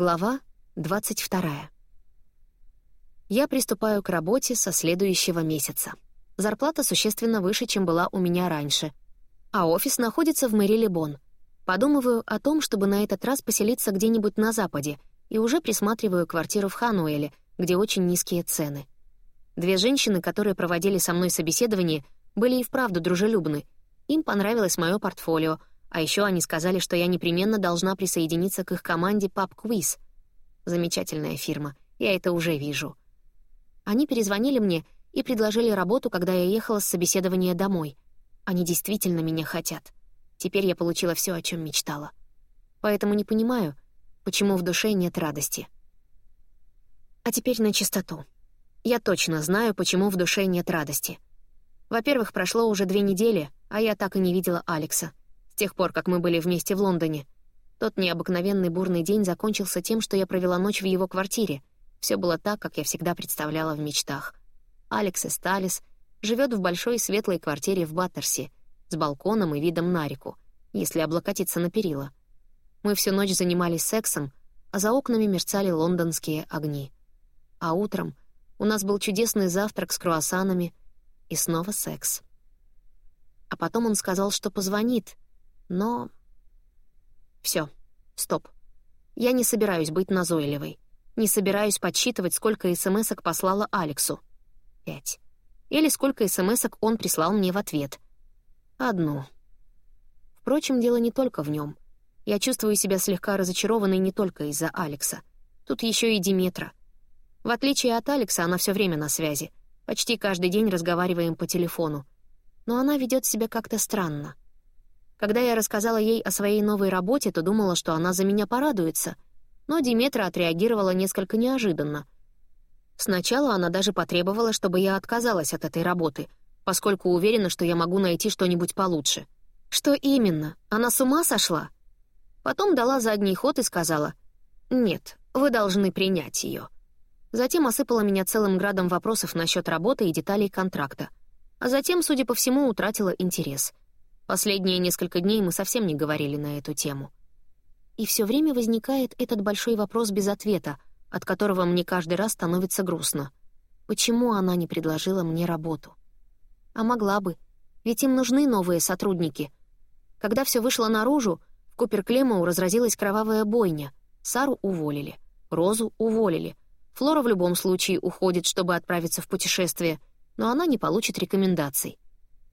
Глава 22. Я приступаю к работе со следующего месяца. Зарплата существенно выше, чем была у меня раньше. А офис находится в Мэри-Лебон. Подумываю о том, чтобы на этот раз поселиться где-нибудь на Западе, и уже присматриваю квартиру в Хануэле, где очень низкие цены. Две женщины, которые проводили со мной собеседование, были и вправду дружелюбны. Им понравилось мое портфолио — а еще они сказали, что я непременно должна присоединиться к их команде Pub Quiz. Замечательная фирма, я это уже вижу. Они перезвонили мне и предложили работу, когда я ехала с собеседования домой. Они действительно меня хотят. Теперь я получила все, о чем мечтала. Поэтому не понимаю, почему в душе нет радости. А теперь на чистоту. Я точно знаю, почему в душе нет радости. Во-первых, прошло уже две недели, а я так и не видела Алекса — тех пор, как мы были вместе в Лондоне. Тот необыкновенный бурный день закончился тем, что я провела ночь в его квартире. Все было так, как я всегда представляла в мечтах. Алекс Эсталис живет в большой светлой квартире в Баттерсе, с балконом и видом на реку, если облокотиться на перила. Мы всю ночь занимались сексом, а за окнами мерцали лондонские огни. А утром у нас был чудесный завтрак с круассанами и снова секс. А потом он сказал, что позвонит — но... Все, стоп. Я не собираюсь быть назойливой. Не собираюсь подсчитывать, сколько смс послала Алексу. Пять. Или сколько смс он прислал мне в ответ. Одну. Впрочем, дело не только в нем. Я чувствую себя слегка разочарованной не только из-за Алекса. Тут еще и Диметра. В отличие от Алекса, она все время на связи. Почти каждый день разговариваем по телефону. Но она ведет себя как-то странно. Когда я рассказала ей о своей новой работе, то думала, что она за меня порадуется. Но Диметра отреагировала несколько неожиданно. Сначала она даже потребовала, чтобы я отказалась от этой работы, поскольку уверена, что я могу найти что-нибудь получше. Что именно? Она с ума сошла? Потом дала задний ход и сказала, «Нет, вы должны принять ее». Затем осыпала меня целым градом вопросов насчет работы и деталей контракта. А затем, судя по всему, утратила интерес — Последние несколько дней мы совсем не говорили на эту тему. И все время возникает этот большой вопрос без ответа, от которого мне каждый раз становится грустно. Почему она не предложила мне работу? А могла бы, ведь им нужны новые сотрудники. Когда все вышло наружу, в Куперклемау разразилась кровавая бойня. Сару уволили, Розу уволили. Флора в любом случае уходит, чтобы отправиться в путешествие, но она не получит рекомендаций.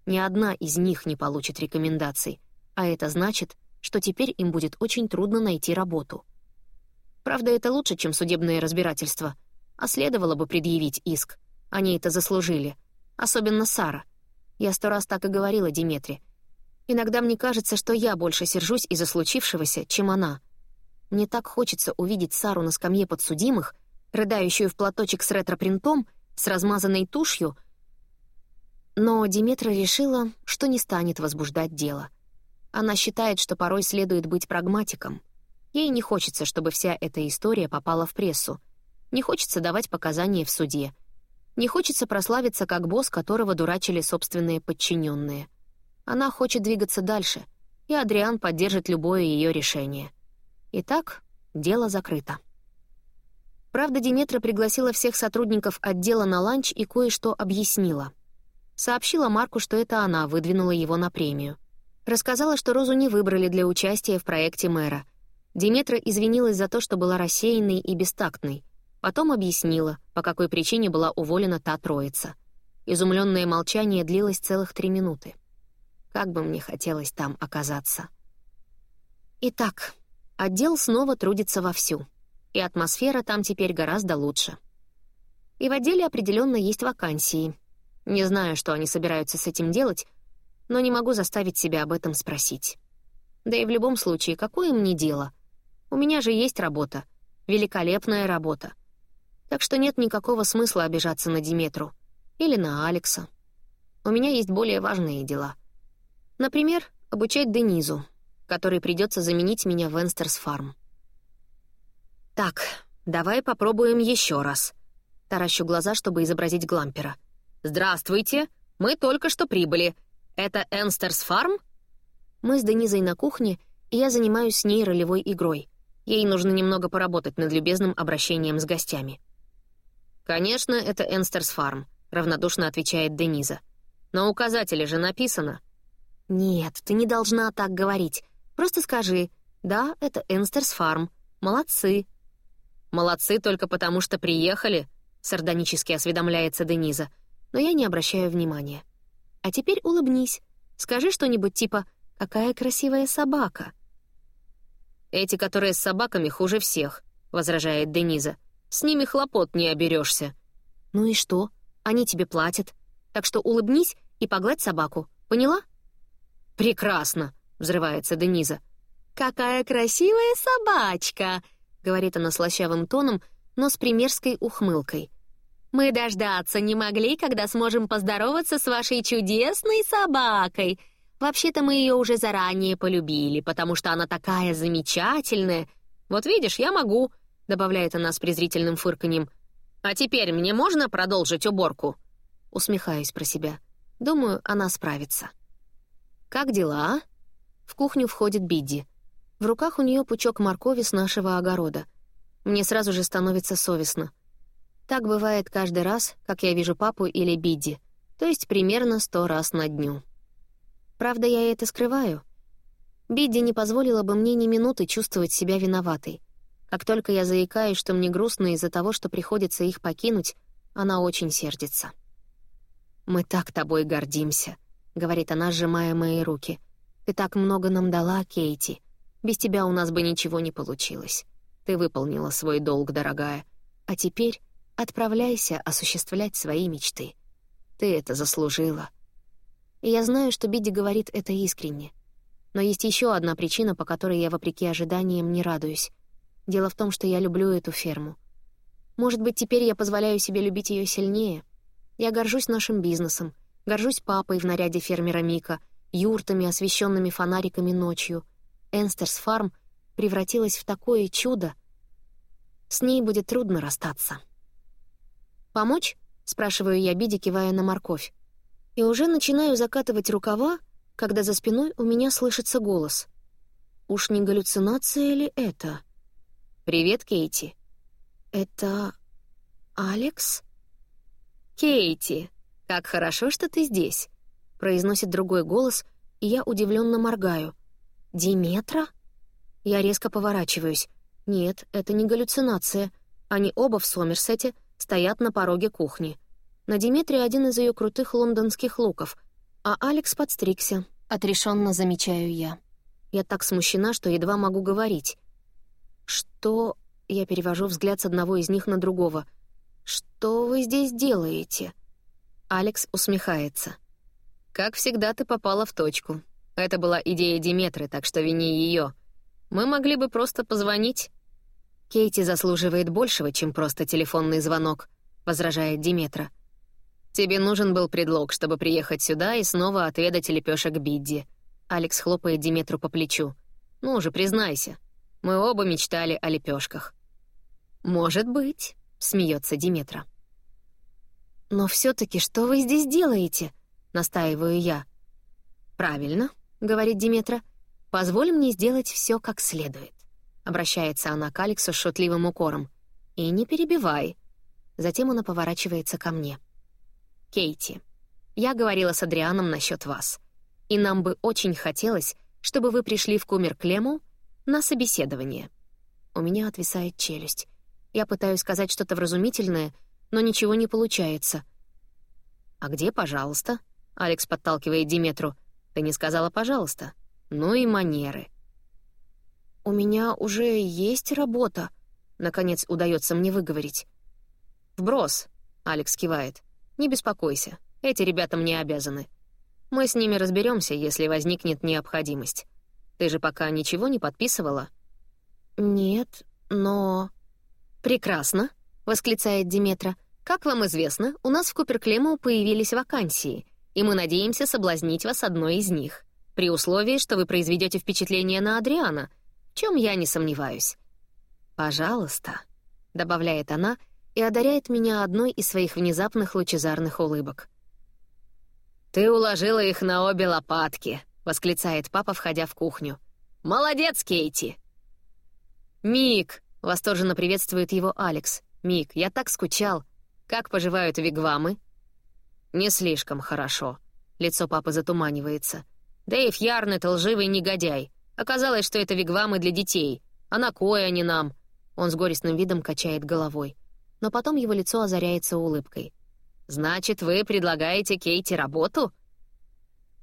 Ни одна из них не получит рекомендаций, а это значит, что теперь им будет очень трудно найти работу. Правда, это лучше, чем судебное разбирательство, а следовало бы предъявить иск. Они это заслужили. Особенно Сара. Я сто раз так и говорила Диметре. Иногда мне кажется, что я больше сержусь из-за случившегося, чем она. Мне так хочется увидеть Сару на скамье подсудимых, рыдающую в платочек с ретро-принтом, с размазанной тушью — но Диметра решила, что не станет возбуждать дело. Она считает, что порой следует быть прагматиком. Ей не хочется, чтобы вся эта история попала в прессу. Не хочется давать показания в суде. Не хочется прославиться как босс, которого дурачили собственные подчиненные. Она хочет двигаться дальше, и Адриан поддержит любое ее решение. Итак, дело закрыто. Правда, Диметра пригласила всех сотрудников отдела на ланч и кое-что объяснила — Сообщила Марку, что это она выдвинула его на премию. Рассказала, что Розу не выбрали для участия в проекте мэра. Диметра извинилась за то, что была рассеянной и бестактной. Потом объяснила, по какой причине была уволена та троица. Изумленное молчание длилось целых три минуты. Как бы мне хотелось там оказаться. Итак, отдел снова трудится вовсю, и атмосфера там теперь гораздо лучше. И в отделе определенно есть вакансии — не знаю, что они собираются с этим делать, но не могу заставить себя об этом спросить. Да и в любом случае, какое мне дело? У меня же есть работа. Великолепная работа. Так что нет никакого смысла обижаться на Диметру. Или на Алекса. У меня есть более важные дела. Например, обучать Денизу, который придется заменить меня в Энстерс Фарм. «Так, давай попробуем еще раз». Таращу глаза, чтобы изобразить Глампера — «Здравствуйте! Мы только что прибыли. Это Энстерс Фарм?» Мы с Денизой на кухне, и я занимаюсь с ней ролевой игрой. Ей нужно немного поработать над любезным обращением с гостями. «Конечно, это Энстерс Фарм», — равнодушно отвечает Дениза. «На указателе же написано». «Нет, ты не должна так говорить. Просто скажи, да, это Энстерс Фарм. Молодцы». «Молодцы только потому, что приехали», — сардонически осведомляется Дениза, но я не обращаю внимания. «А теперь улыбнись. Скажи что-нибудь типа «Какая красивая собака». «Эти, которые с собаками, хуже всех», — возражает Дениза. «С ними хлопот не оберешься. «Ну и что? Они тебе платят. Так что улыбнись и погладь собаку. Поняла?» «Прекрасно!» — взрывается Дениза. «Какая красивая собачка!» — говорит она слащавым тоном, но с примерской ухмылкой. «Мы дождаться не могли, когда сможем поздороваться с вашей чудесной собакой. Вообще-то мы ее уже заранее полюбили, потому что она такая замечательная. Вот видишь, я могу», — добавляет она с презрительным фырканьем. «А теперь мне можно продолжить уборку?» Усмехаюсь про себя. Думаю, она справится. «Как дела?» В кухню входит Бидди. В руках у нее пучок моркови с нашего огорода. Мне сразу же становится совестно. Так бывает каждый раз, как я вижу папу или Бидди, то есть примерно сто раз на дню. Правда, я это скрываю. Бидди не позволила бы мне ни минуты чувствовать себя виноватой. Как только я заикаюсь, что мне грустно из-за того, что приходится их покинуть, она очень сердится. «Мы так тобой гордимся», — говорит она, сжимая мои руки. «Ты так много нам дала, Кейти. Без тебя у нас бы ничего не получилось. Ты выполнила свой долг, дорогая. А теперь отправляйся осуществлять свои мечты. Ты это заслужила». И я знаю, что Бидди говорит это искренне. Но есть еще одна причина, по которой я, вопреки ожиданиям, не радуюсь. Дело в том, что я люблю эту ферму. Может быть, теперь я позволяю себе любить ее сильнее. Я горжусь нашим бизнесом, горжусь папой в наряде фермера Мика, юртами, освещенными фонариками ночью. Энстерс Фарм превратилась в такое чудо. С ней будет трудно расстаться. «Помочь?» — спрашиваю я Биди, кивая на морковь. И уже начинаю закатывать рукава, когда за спиной у меня слышится голос. Уж не галлюцинация ли это? «Привет, Кейти». «Это... Алекс?» «Кейти, как хорошо, что ты здесь», — произносит другой голос, и я удивленно моргаю. «Диметра?» Я резко поворачиваюсь. Нет, это не галлюцинация. Они оба в Сомерсете стоят на пороге кухни. На Диметре один из ее крутых лондонских луков, а Алекс подстригся. Отрешенно замечаю я. Я так смущена, что едва могу говорить. «Что...» — я перевожу взгляд с одного из них на другого. «Что вы здесь делаете?» Алекс усмехается. «Как всегда, ты попала в точку. Это была идея Диметры, так что вини ее. Мы могли бы просто позвонить». «Кейти заслуживает большего, чем просто телефонный звонок», — возражает Диметра. «Тебе нужен был предлог, чтобы приехать сюда и снова отведать лепешек Бидди». Алекс хлопает Диметру по плечу. «Ну уже признайся, мы оба мечтали о лепешках. «Может быть», — смеется Диметра. «Но все таки что вы здесь делаете?» — настаиваю я. «Правильно», — говорит Диметра. «Позволь мне сделать все как следует», — обращается она к Алексу с шутливым укором. «И не перебивай». Затем она поворачивается ко мне. «Кейти, я говорила с Адрианом насчет вас, и нам бы очень хотелось, чтобы вы пришли в Кумер Клему на собеседование. У меня отвисает челюсть. Я пытаюсь сказать что-то вразумительное, но ничего не получается. «А где «пожалуйста»?» — Алекс подталкивает Диметру. «Ты не сказала «пожалуйста». Ну и манеры». «У меня уже есть работа», — наконец удается мне выговорить. «Вброс», — Алекс кивает. «Не беспокойся, эти ребята мне обязаны. Мы с ними разберемся, если возникнет необходимость. Ты же пока ничего не подписывала?» «Нет, но...» «Прекрасно», — восклицает Диметра. «Как вам известно, у нас в Куперклему появились вакансии, и мы надеемся соблазнить вас одной из них, при условии, что вы произведете впечатление на Адриана, в чем я не сомневаюсь». «Пожалуйста», — добавляет она и одаряет меня одной из своих внезапных лучезарных улыбок. «Ты уложила их на обе лопатки», — восклицает папа, входя в кухню. «Молодец, Кейти!» «Мик!» — восторженно приветствует его Алекс. «Мик, я так скучал. Как поживают вигвамы?» «Не слишком хорошо». Лицо папы затуманивается. «Дэйв Ярнет — лживый негодяй. Оказалось, что это вигвамы для детей. А на кое они нам?» Он с горестным видом качает головой. Но потом его лицо озаряется улыбкой. «Значит, вы предлагаете Кейти работу?»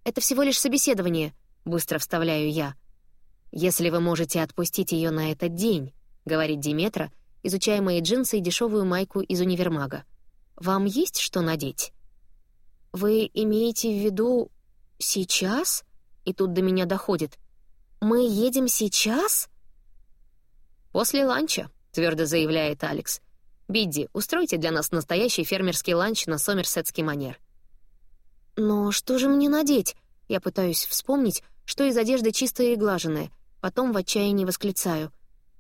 «Это всего лишь собеседование», — быстро вставляю я. «Если вы можете отпустить ее на этот день», — говорит Диметра, изучая мои джинсы и дешевую майку из универмага. «Вам есть что надеть?» «Вы имеете в виду сейчас?» И тут до меня доходит. «Мы едем сейчас?» «После ланча», — твердо заявляет Алекс. «Бидди, устройте для нас настоящий фермерский ланч на сомерсетский манер». «Но что же мне надеть?» Я пытаюсь вспомнить, что из одежды чистое и глаженное. Потом в отчаянии восклицаю.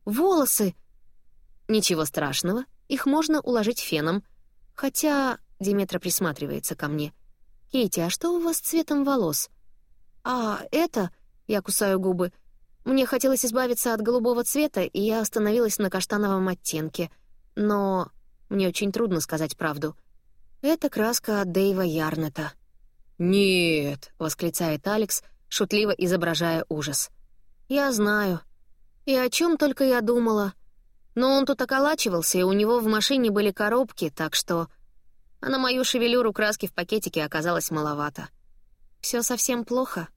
«Волосы!» «Ничего страшного, их можно уложить феном. Хотя...» — Диметра присматривается ко мне. «Кейти, а что у вас с цветом волос?» «А, это...» — я кусаю губы — мне хотелось избавиться от голубого цвета, и я остановилась на каштановом оттенке. Но мне очень трудно сказать правду. Это краска от Дэйва Ярнета. «Нет!» — восклицает Алекс, шутливо изображая ужас. «Я знаю. И о чем только я думала. Но он тут околачивался, и у него в машине были коробки, так что... А на мою шевелюру краски в пакетике оказалось маловато. Все совсем плохо?»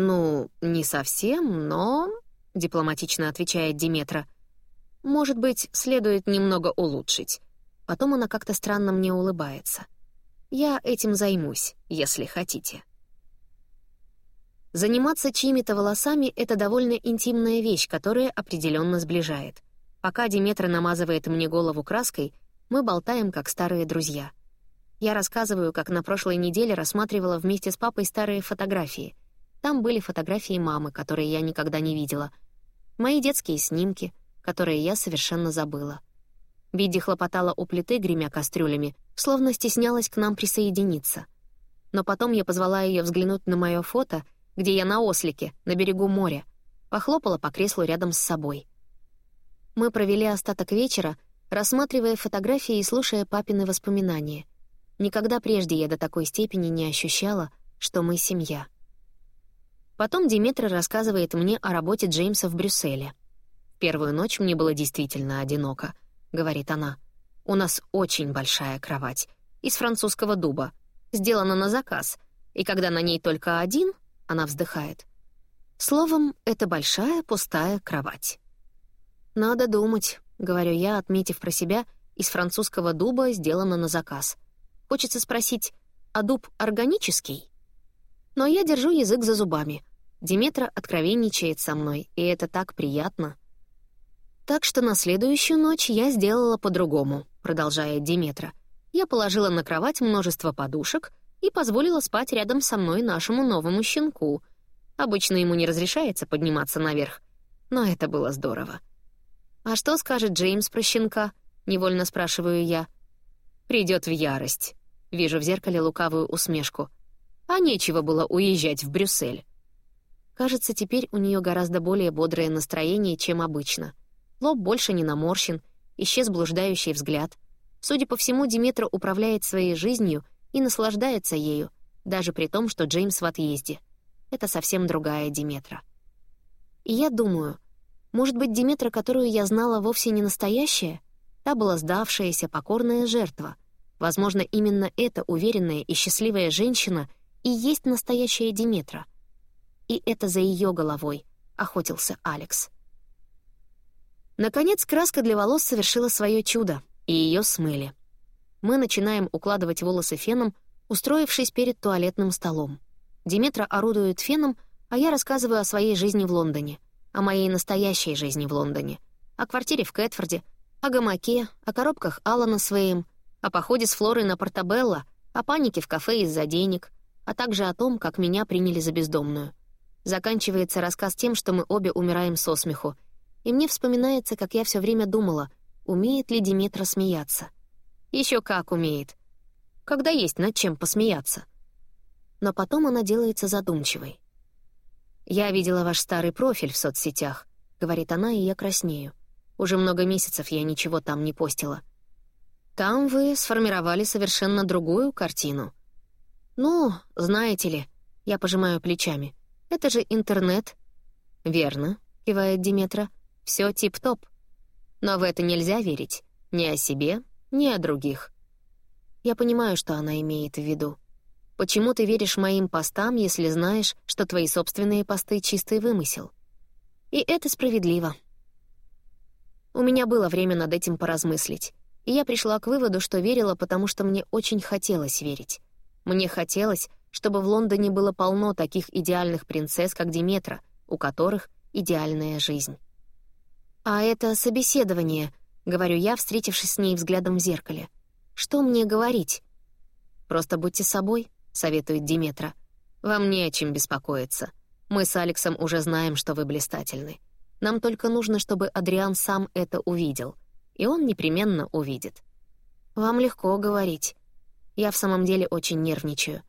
«Ну, не совсем, но...» — дипломатично отвечает Диметра. «Может быть, следует немного улучшить». Потом она как-то странно мне улыбается. «Я этим займусь, если хотите». Заниматься чьими-то волосами — это довольно интимная вещь, которая определенно сближает. Пока Диметра намазывает мне голову краской, мы болтаем, как старые друзья. Я рассказываю, как на прошлой неделе рассматривала вместе с папой старые фотографии — там были фотографии мамы, которые я никогда не видела. Мои детские снимки, которые я совершенно забыла. Бидди хлопотала у плиты, гремя кастрюлями, словно стеснялась к нам присоединиться. Но потом я позвала ее взглянуть на мое фото, где я на ослике, на берегу моря, похлопала по креслу рядом с собой. Мы провели остаток вечера, рассматривая фотографии и слушая папины воспоминания. Никогда прежде я до такой степени не ощущала, что мы семья. Потом Диметра рассказывает мне о работе Джеймса в Брюсселе. «В первую ночь мне было действительно одиноко», — говорит она. «У нас очень большая кровать, из французского дуба, сделана на заказ, и когда на ней только один, она вздыхает. Словом, это большая пустая кровать». «Надо думать», — говорю я, отметив про себя, из французского дуба сделано на заказ. Хочется спросить, а дуб органический? Но я держу язык за зубами. Диметра откровенничает со мной, и это так приятно. Так что на следующую ночь я сделала по-другому, продолжает Диметра. Я положила на кровать множество подушек и позволила спать рядом со мной нашему новому щенку. Обычно ему не разрешается подниматься наверх, но это было здорово. «А что скажет Джеймс про щенка?» — невольно спрашиваю я. Придет в ярость. Вижу в зеркале лукавую усмешку. А нечего было уезжать в Брюссель. Кажется, теперь у нее гораздо более бодрое настроение, чем обычно. Лоб больше не наморщен, исчез блуждающий взгляд. Судя по всему, Диметра управляет своей жизнью и наслаждается ею, даже при том, что Джеймс в отъезде. Это совсем другая Диметра. И я думаю, может быть, Диметра, которую я знала, вовсе не настоящая? Та была сдавшаяся, покорная жертва. Возможно, именно эта уверенная и счастливая женщина и есть настоящая Диметра — и это за ее головой охотился Алекс. Наконец, краска для волос совершила свое чудо, и ее смыли. Мы начинаем укладывать волосы феном, устроившись перед туалетным столом. Диметра орудует феном, а я рассказываю о своей жизни в Лондоне, о моей настоящей жизни в Лондоне, о квартире в Кэтфорде, о гамаке, о коробках Алана Свеем, о походе с Флорой на Портабелло, о панике в кафе из-за денег, а также о том, как меня приняли за бездомную. Заканчивается рассказ тем, что мы обе умираем со смеху. И мне вспоминается, как я все время думала, умеет ли Диметра смеяться. Еще как умеет. Когда есть над чем посмеяться. Но потом она делается задумчивой. Я видела ваш старый профиль в соцсетях. — говорит она, и я краснею. Уже много месяцев я ничего там не постила. Там вы сформировали совершенно другую картину. Ну, знаете ли, я пожимаю плечами. Это же интернет. Верно, кивает Диметра. Все тип-топ. Но в это нельзя верить. Ни о себе, ни о других. Я понимаю, что она имеет в виду. Почему ты веришь моим постам, если знаешь, что твои собственные посты — чистый вымысел? И это справедливо. У меня было время над этим поразмыслить, и я пришла к выводу, что верила, потому что мне очень хотелось верить. Мне хотелось, чтобы в Лондоне было полно таких идеальных принцесс, как Диметра, у которых идеальная жизнь. «А это собеседование», — говорю я, встретившись с ней взглядом в зеркале. «Что мне говорить?» «Просто будьте собой», советует Диметра. «Вам не о чем беспокоиться. Мы с Алексом уже знаем, что вы блистательны. Нам только нужно, чтобы Адриан сам это увидел. И он непременно увидит». «Вам легко говорить. Я в самом деле очень нервничаю.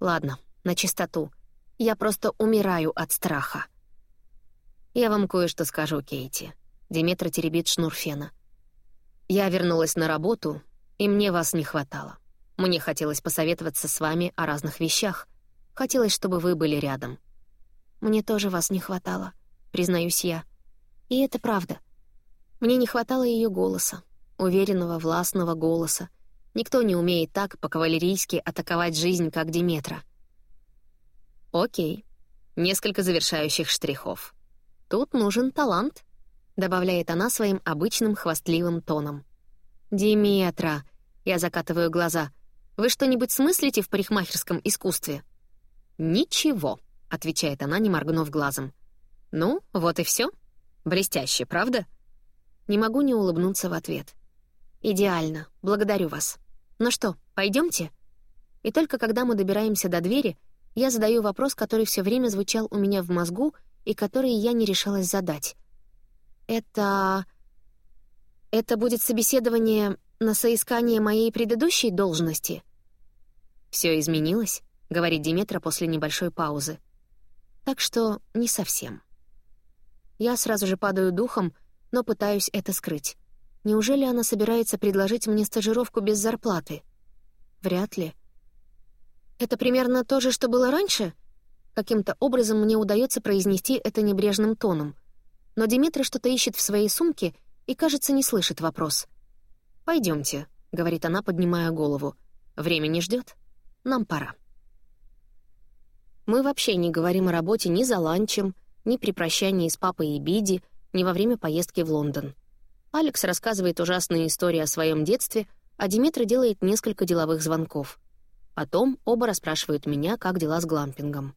Ладно, на чистоту. Я просто умираю от страха». «Я вам кое-что скажу, Кейти». Диметра теребит шнур фена. «Я вернулась на работу, и мне вас не хватало. Мне хотелось посоветоваться с вами о разных вещах. Хотелось, чтобы вы были рядом. Мне тоже вас не хватало, признаюсь я. И это правда. Мне не хватало ее голоса, уверенного, властного голоса. Никто не умеет так по-кавалерийски атаковать жизнь, как Диметра. Окей. Несколько завершающих штрихов. Тут нужен талант, добавляет она своим обычным хвастливым тоном. Диметра, я закатываю глаза — вы что-нибудь смыслите в парикмахерском искусстве?» «Ничего», — отвечает она, не моргнув глазом. «Ну, вот и все. Блестяще, правда?» Не могу не улыбнуться в ответ. «Идеально. Благодарю вас. Ну что, пойдемте? И только когда мы добираемся до двери, я задаю вопрос, который все время звучал у меня в мозгу и который я не решалась задать. «Это... это будет собеседование на соискание моей предыдущей должности?» Все изменилось», — говорит Диметра после небольшой паузы. «Так что не совсем». Я сразу же падаю духом, но пытаюсь это скрыть. Неужели она собирается предложить мне стажировку без зарплаты? Вряд ли. Это примерно то же, что было раньше? Каким-то образом мне удается произнести это небрежным тоном. Но Диметра что-то ищет в своей сумке и, кажется, не слышит вопрос. Пойдемте, говорит она, поднимая голову. «Время не ждет. Нам пора. Мы вообще не говорим о работе ни за ланчем, ни при прощании с папой и Биди, ни во время поездки в Лондон. Алекс рассказывает ужасные истории о своем детстве, а Димитра делает несколько деловых звонков. Потом оба расспрашивают меня, как дела с глампингом.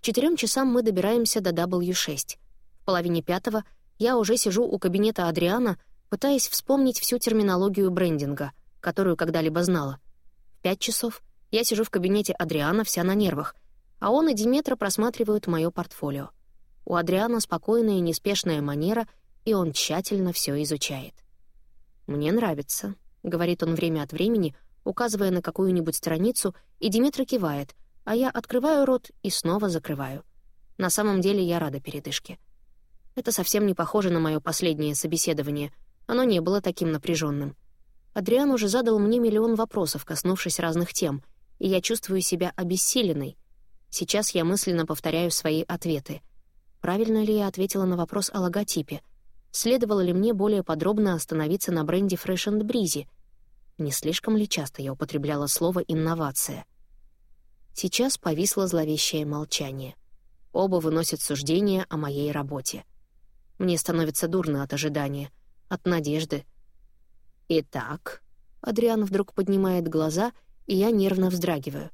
К четырем часам мы добираемся до W6. В половине пятого я уже сижу у кабинета Адриана, пытаясь вспомнить всю терминологию брендинга, которую когда-либо знала. В пять часов я сижу в кабинете Адриана вся на нервах, а он и Диметра просматривают мое портфолио. У Адриана спокойная и неспешная манера, и он тщательно все изучает. «Мне нравится», — говорит он время от времени, указывая на какую-нибудь страницу, и Диметра кивает, а я открываю рот и снова закрываю. На самом деле я рада передышке. Это совсем не похоже на мое последнее собеседование. Оно не было таким напряженным. Адриан уже задал мне миллион вопросов, коснувшись разных тем — и я чувствую себя обессиленной. Сейчас я мысленно повторяю свои ответы. Правильно ли я ответила на вопрос о логотипе? Следовало ли мне более подробно остановиться на бренде Fresh and Breezy? Не слишком ли часто я употребляла слово «инновация»? Сейчас повисло зловещее молчание. Оба выносят суждения о моей работе. Мне становится дурно от ожидания, от надежды. «Итак...» — Адриан вдруг поднимает глаза — и я нервно вздрагиваю.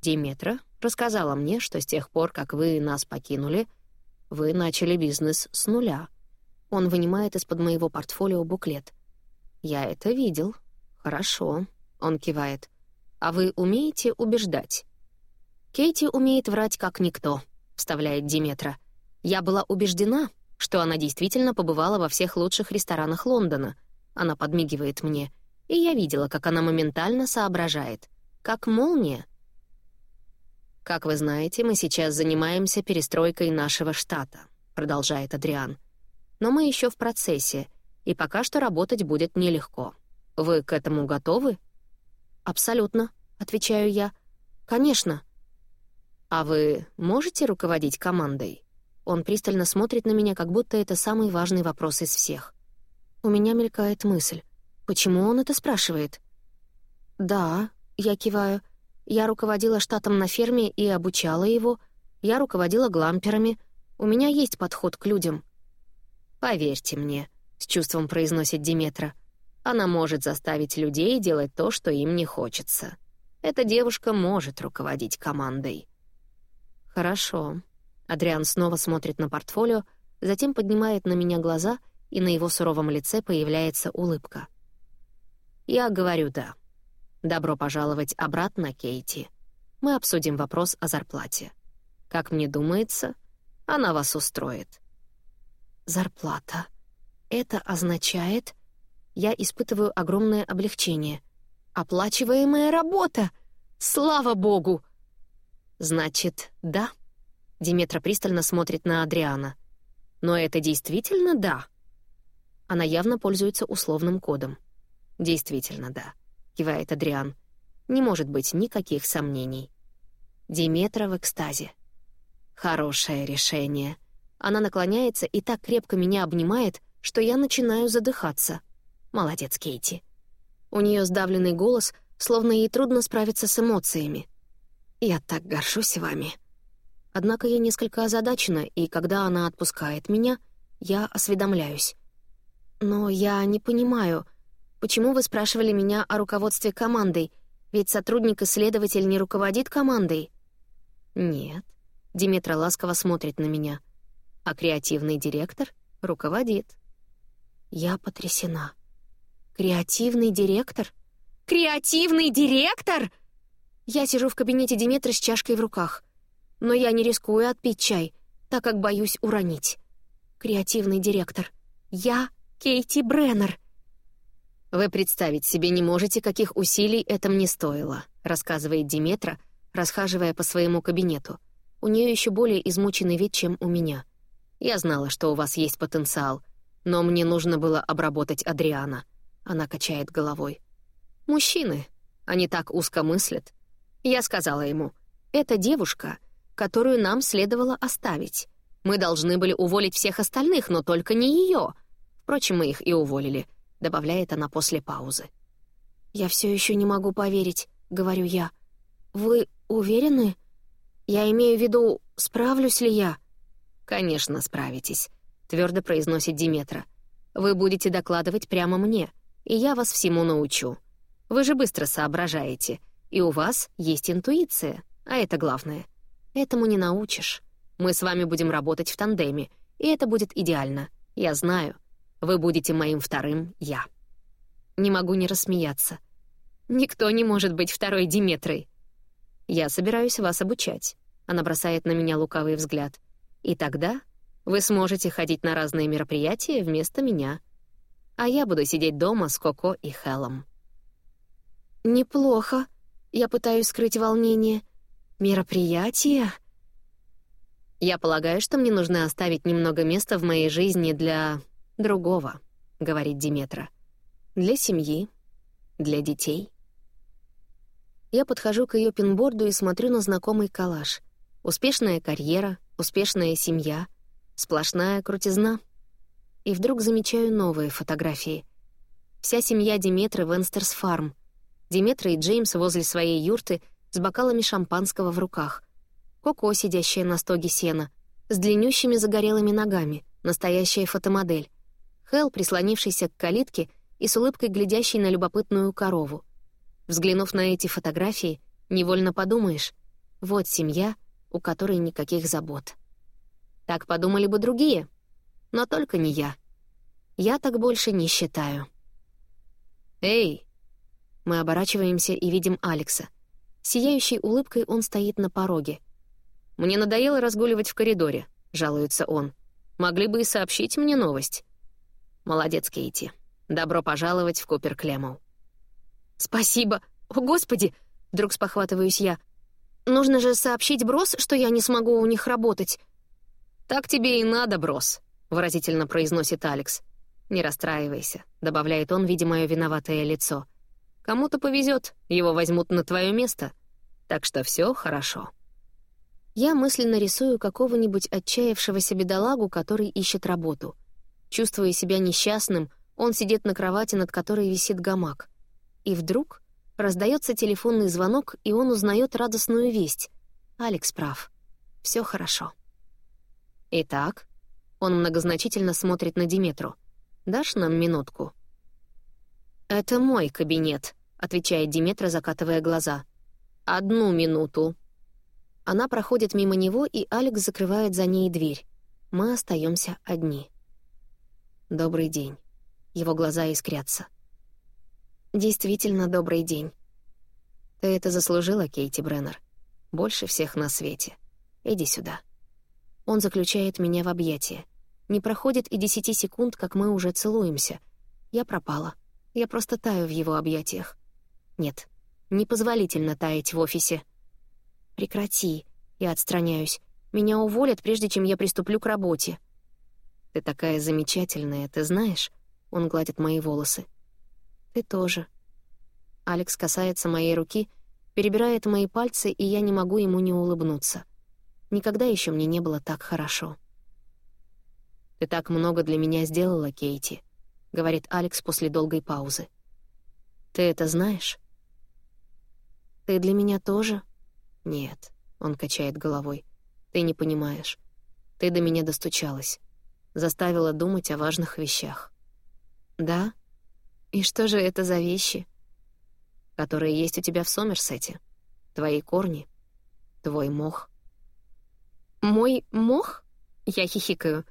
Диметра рассказала мне, что с тех пор, как вы нас покинули, вы начали бизнес с нуля. Он вынимает из-под моего портфолио буклет. «Я это видел. Хорошо», — он кивает. «А вы умеете убеждать?» «Кейти умеет врать как никто», — вставляет Диметра. «Я была убеждена, что она действительно побывала во всех лучших ресторанах Лондона». Она подмигивает мне — и я видела, как она моментально соображает. Как молния. Как вы знаете, мы сейчас занимаемся перестройкой нашего штата. — продолжает Адриан. «Но мы еще в процессе, и пока что работать будет нелегко. Вы к этому готовы?» «Абсолютно», — отвечаю я. «Конечно». «А вы можете руководить командой?» Он пристально смотрит на меня, как будто это самый важный вопрос из всех. У меня мелькает мысль. Почему он это спрашивает? «Да», — я киваю. «Я руководила штатом на ферме и обучала его. Я руководила гламперами. У меня есть подход к людям». «Поверьте мне», — с чувством произносит Диметра. «Она может заставить людей делать то, что им не хочется. Эта девушка может руководить командой». «Хорошо». Адриан снова смотрит на портфолио, затем поднимает на меня глаза, и на его суровом лице появляется улыбка. «Я говорю «да». Добро пожаловать обратно, Кейти. Мы обсудим вопрос о зарплате. Как мне думается, она вас устроит. Зарплата. Это означает... Я испытываю огромное облегчение. Оплачиваемая работа! Слава богу! Значит, да. Диметра пристально смотрит на Адриана. Но это действительно да. Она явно пользуется условным кодом. Действительно, да. — кивает Адриан. «Не может быть никаких сомнений». Диметра в экстазе. «Хорошее решение». Она наклоняется и так крепко меня обнимает, что я начинаю задыхаться. Молодец, Кейти. У нее сдавленный голос, словно ей трудно справиться с эмоциями. «Я так горжусь вами». Однако я несколько озадачена, и когда она отпускает меня, я осведомляюсь. «Но я не понимаю, Почему вы спрашивали меня о руководстве командой? Ведь сотрудник-исследователь не руководит командой. Нет. Диметра ласково смотрит на меня. А креативный директор руководит. Я потрясена. Креативный директор? Креативный директор? Я сижу в кабинете Диметры с чашкой в руках. Но я не рискую отпить чай, так как боюсь уронить. Креативный директор. Я Кейти Бреннер. «Вы представить себе не можете, каких усилий это мне стоило», рассказывает Диметра, расхаживая по своему кабинету. У нее еще более измученный вид, чем у меня. «Я знала, что у вас есть потенциал, но мне нужно было обработать Адриана». Она качает головой. «Мужчины, они так узко мыслят». Я сказала ему, «Это девушка, которую нам следовало оставить. Мы должны были уволить всех остальных, но только не ее. Впрочем, мы их и уволили добавляет она после паузы. «Я все еще не могу поверить», — говорю я. «Вы уверены? Я имею в виду, справлюсь ли я?» «Конечно, справитесь», — твердо произносит Диметра. «Вы будете докладывать прямо мне, и я вас всему научу. Вы же быстро соображаете, и у вас есть интуиция, а это главное. Этому не научишь. Мы с вами будем работать в тандеме, и это будет идеально. Я знаю. Вы будете моим вторым «я». Не могу не рассмеяться. Никто не может быть второй Диметрой. Я собираюсь вас обучать. Она бросает на меня лукавый взгляд. И тогда вы сможете ходить на разные мероприятия вместо меня. А я буду сидеть дома с Коко и Хелом. Неплохо. Я пытаюсь скрыть волнение. Мероприятия? Я полагаю, что мне нужно оставить немного места в моей жизни для другого, говорит Диметра. Для семьи, для детей. Я подхожу к ее пинборду и смотрю на знакомый коллаж. Успешная карьера, успешная семья, сплошная крутизна. И вдруг замечаю новые фотографии. Вся семья Диметры в Энстерс Фарм. Диметра и Джеймс возле своей юрты с бокалами шампанского в руках. Коко, сидящая на стоге сена, с длиннющими загорелыми ногами, настоящая фотомодель. Хэл, прислонившийся к калитке и с улыбкой глядящий на любопытную корову. Взглянув на эти фотографии, невольно подумаешь, вот семья, у которой никаких забот. Так подумали бы другие, но только не я. Я так больше не считаю. «Эй!» Мы оборачиваемся и видим Алекса. Сияющей улыбкой он стоит на пороге. «Мне надоело разгуливать в коридоре», — жалуется он. «Могли бы и сообщить мне новость». Молодец, Кейти. Добро пожаловать в Купер Клемоу. Спасибо. О, Господи! Вдруг спохватываюсь я. Нужно же сообщить Брос, что я не смогу у них работать. «Так тебе и надо, брос», — выразительно произносит Алекс. «Не расстраивайся», — добавляет он, видя мое виноватое лицо. «Кому-то повезет, его возьмут на твое место. Так что все хорошо». Я мысленно рисую какого-нибудь отчаявшегося бедолагу, который ищет работу. Чувствуя себя несчастным, он сидит на кровати, над которой висит гамак. И вдруг раздается телефонный звонок, и он узнает радостную весть. Алекс прав. Все хорошо. Итак, он многозначительно смотрит на Диметру. «Дашь нам минутку?» «Это мой кабинет», — отвечает Диметра, закатывая глаза. «Одну минуту». Она проходит мимо него, и Алекс закрывает за ней дверь. Мы остаемся одни. «Добрый день». Его глаза искрятся. «Действительно добрый день». «Ты это заслужила, Кейти Бреннер. Больше всех на свете. Иди сюда». Он заключает меня в объятия. Не проходит и десяти секунд, как мы уже целуемся. Я пропала. Я просто таю в его объятиях. Нет, непозволительно таять в офисе. «Прекрати». Я отстраняюсь. Меня уволят, прежде чем я приступлю к работе. «Ты такая замечательная, ты знаешь?» Он гладит мои волосы. «Ты тоже». Алекс касается моей руки, перебирает мои пальцы, и я не могу ему не улыбнуться. Никогда еще мне не было так хорошо. «Ты так много для меня сделала, Кейти», — говорит Алекс после долгой паузы. «Ты это знаешь?» «Ты для меня тоже?» «Нет», — он качает головой. «Ты не понимаешь. Ты до меня достучалась. Заставила думать о важных вещах». «Да? Что же это за вещи?» «Которые есть у тебя в Сомерсете. Твои корни. Твой мох». «Мой мох?» — я хихикаю.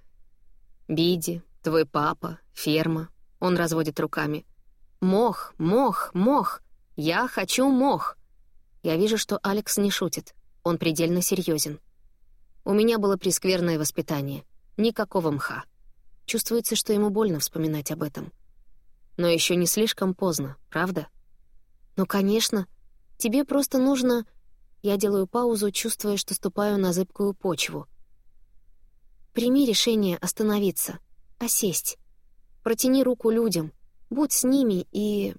«Биди, твой папа, ферма». Он разводит руками. «Мох, мох, мох. Я хочу мох». Я вижу, что Алекс не шутит. Он предельно серьезен. У меня было прескверное воспитание. Никакого мха. Чувствуется, что ему больно вспоминать об этом. Но еще не слишком поздно, правда? Ну, конечно. Тебе просто нужно... Я делаю паузу, чувствуя, что ступаю на зыбкую почву. Прими решение остановиться, осесть. Протяни руку людям, будь с ними и...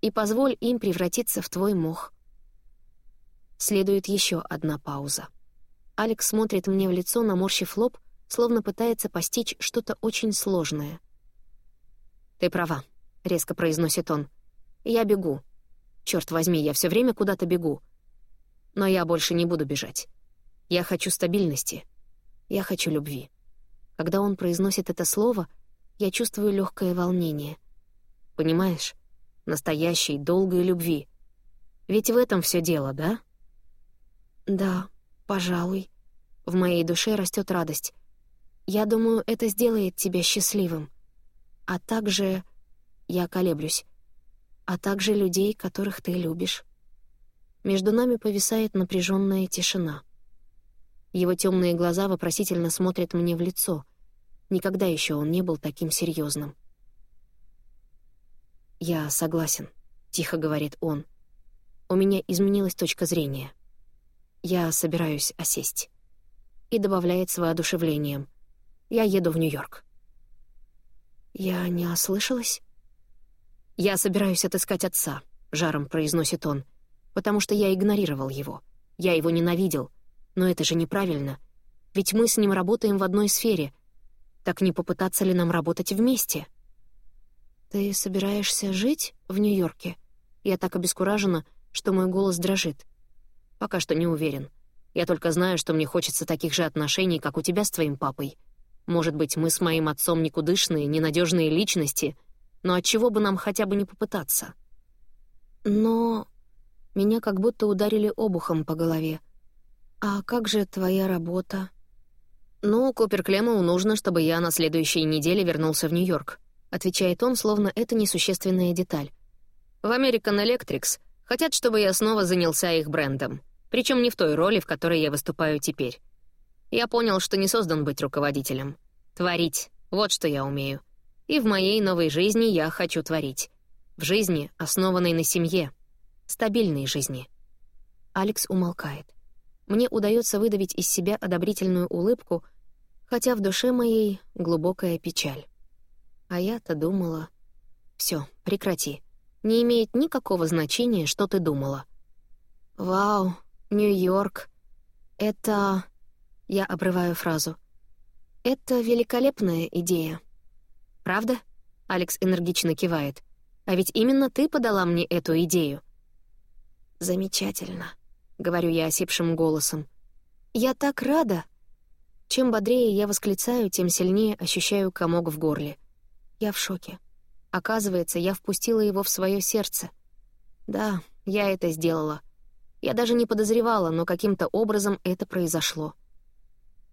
и позволь им превратиться в твой мох. Следует еще одна пауза. Алекс смотрит мне в лицо, наморщив лоб, словно пытается постичь что-то очень сложное. «Ты права», — резко произносит он. «Я бегу. Черт возьми, я все время куда-то бегу. Но я больше не буду бежать. Я хочу стабильности. Я хочу любви». Когда он произносит это слово, я чувствую легкое волнение. Понимаешь? Настоящей, долгой любви. Ведь в этом все дело, да? «Да, пожалуй. В моей душе растет радость. Я думаю, это сделает тебя счастливым. А также... Я колеблюсь. А также людей, которых ты любишь». Между нами повисает напряженная тишина. Его темные глаза вопросительно смотрят мне в лицо. Никогда еще он не был таким серьезным. «Я согласен», — тихо говорит он. «У меня изменилась точка зрения». Я собираюсь осесть. И добавляет с воодушевлением. Я еду в Нью-Йорк. Я не ослышалась? Я собираюсь отыскать отца, жаром произносит он, потому что я игнорировал его. Я его ненавидел. Но это же неправильно. Ведь мы с ним работаем в одной сфере. Так не попытаться ли нам работать вместе? Ты собираешься жить в Нью-Йорке? Я так обескуражена, что мой голос дрожит. Пока что не уверен. Я только знаю, что мне хочется таких же отношений, как у тебя с твоим папой. Может быть, мы с моим отцом никудышные, ненадежные личности, но отчего бы нам хотя бы не попытаться? Но меня как будто ударили обухом по голове. «А как же твоя работа?» «Ну, Купер Клемоу нужно, чтобы я на следующей неделе вернулся в Нью-Йорк», — отвечает он, словно это несущественная деталь. «В American Electrics хотят, чтобы я снова занялся их брендом причем не в той роли, в которой я выступаю теперь. Я понял, что не создан быть руководителем. Творить — вот что я умею. И в моей новой жизни я хочу творить. В жизни, основанной на семье. Стабильной жизни. Алекс умолкает. Мне удается выдавить из себя одобрительную улыбку, хотя в душе моей глубокая печаль. А я-то думала... Все, прекрати. Не имеет никакого значения, что ты думала. «Вау, Нью-Йорк. Это...» Я обрываю фразу. «Это великолепная идея». «Правда?» — Алекс энергично кивает. «А ведь именно ты подала мне эту идею». «Замечательно», — говорю я осипшим голосом. «Я так рада!» Чем бодрее я восклицаю, тем сильнее ощущаю комок в горле. Я в шоке. Оказывается, я впустила его в свое сердце. Да, я это сделала. Я даже не подозревала, но каким-то образом это произошло.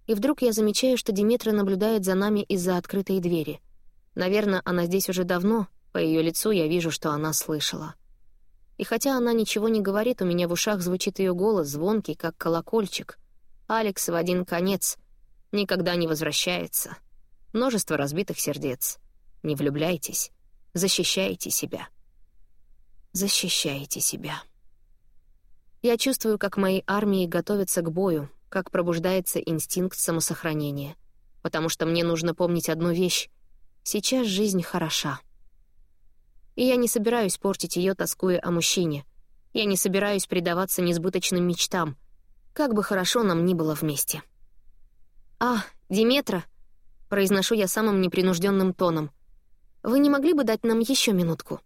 И вдруг я замечаю, что Диметра наблюдает за нами из-за открытой двери. Наверное, она здесь уже давно, по ее лицу я вижу, что она слышала. И хотя она ничего не говорит, у меня в ушах звучит ее голос, звонкий, как колокольчик. Алекс в один конец. Никогда не возвращается. Множество разбитых сердец. Не влюбляйтесь. Защищайте себя. Защищайте себя. Я чувствую, как мои армии готовятся к бою, как пробуждается инстинкт самосохранения. Потому что мне нужно помнить одну вещь. Сейчас жизнь хороша. И я не собираюсь портить ее, тоскуя о мужчине. Я не собираюсь предаваться несбыточным мечтам, как бы хорошо нам ни было вместе. «А, Диметра!» — произношу я самым непринужденным тоном — вы не могли бы дать нам еще минутку?»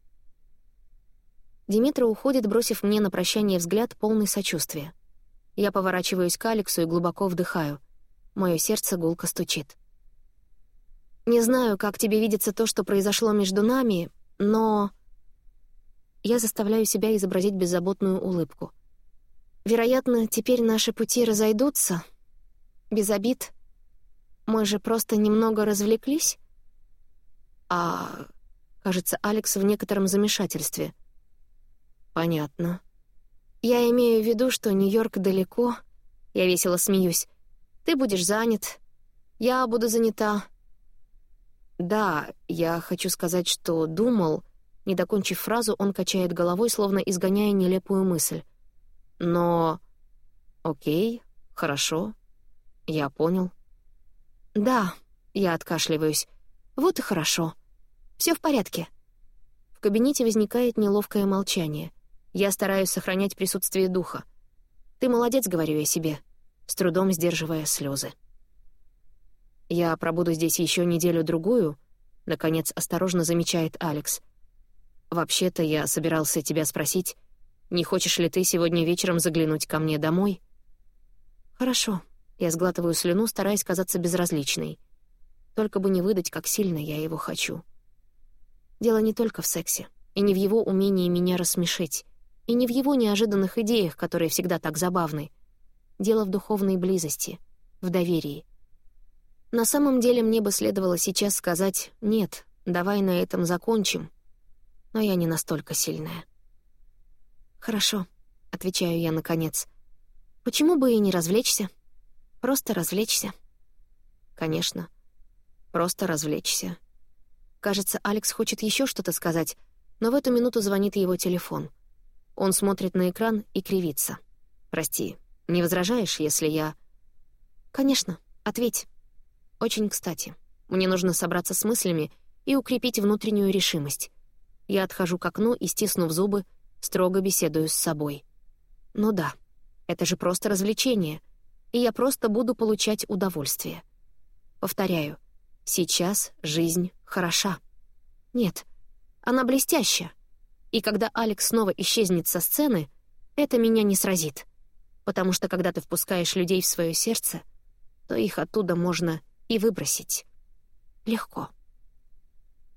Димитра уходит, бросив мне на прощание взгляд, полный сочувствия. Я поворачиваюсь к Алексу и глубоко вдыхаю. Мое сердце гулко стучит. «Не знаю, как тебе видится то, что произошло между нами, но...» Я заставляю себя изобразить беззаботную улыбку. «Вероятно, теперь наши пути разойдутся. Без обид. Мы же просто немного развлеклись?» А... Кажется, Алекс в некотором замешательстве. Понятно. Я имею в виду, что Нью-Йорк далеко. Я весело смеюсь. Ты будешь занят. Я буду занята. Да, я хочу сказать, что думал... Не докончив фразу, он качает головой, словно изгоняя нелепую мысль. Но... Окей, хорошо. Я понял. Да, я откашливаюсь. Вот и хорошо. Все в порядке. В кабинете возникает неловкое молчание. Я стараюсь сохранять присутствие духа. «Ты молодец», — говорю я себе, с трудом сдерживая слезы. «Я пробуду здесь еще неделю-другую», — наконец осторожно замечает Алекс. «Вообще-то я собирался тебя спросить, не хочешь ли ты сегодня вечером заглянуть ко мне домой?» «Хорошо», — я сглатываю слюну, стараясь казаться безразличной. Только бы не выдать, как сильно я его хочу. Дело не только в сексе, и не в его умении меня рассмешить, и не в его неожиданных идеях, которые всегда так забавны. Дело в духовной близости, в доверии. На самом деле мне бы следовало сейчас сказать «нет, давай на этом закончим», но я не настолько сильная. «Хорошо», — отвечаю я наконец. «Почему бы и не развлечься? Просто развлечься». «Конечно. Просто развлечься. Кажется, Алекс хочет еще что-то сказать, но в эту минуту звонит его телефон. Он смотрит на экран и кривится. «Прости, не возражаешь, если я...» «Конечно, ответь. Очень кстати. Мне нужно собраться с мыслями и укрепить внутреннюю решимость. Я отхожу к окну и, стиснув зубы, строго беседую с собой. Ну да, это же просто развлечение, и я просто буду получать удовольствие. Повторяю, Сейчас жизнь хороша. Нет, она блестящая. И когда Алекс снова исчезнет со сцены, это меня не сразит. Потому что когда ты впускаешь людей в свое сердце, то их оттуда можно и выбросить. Легко.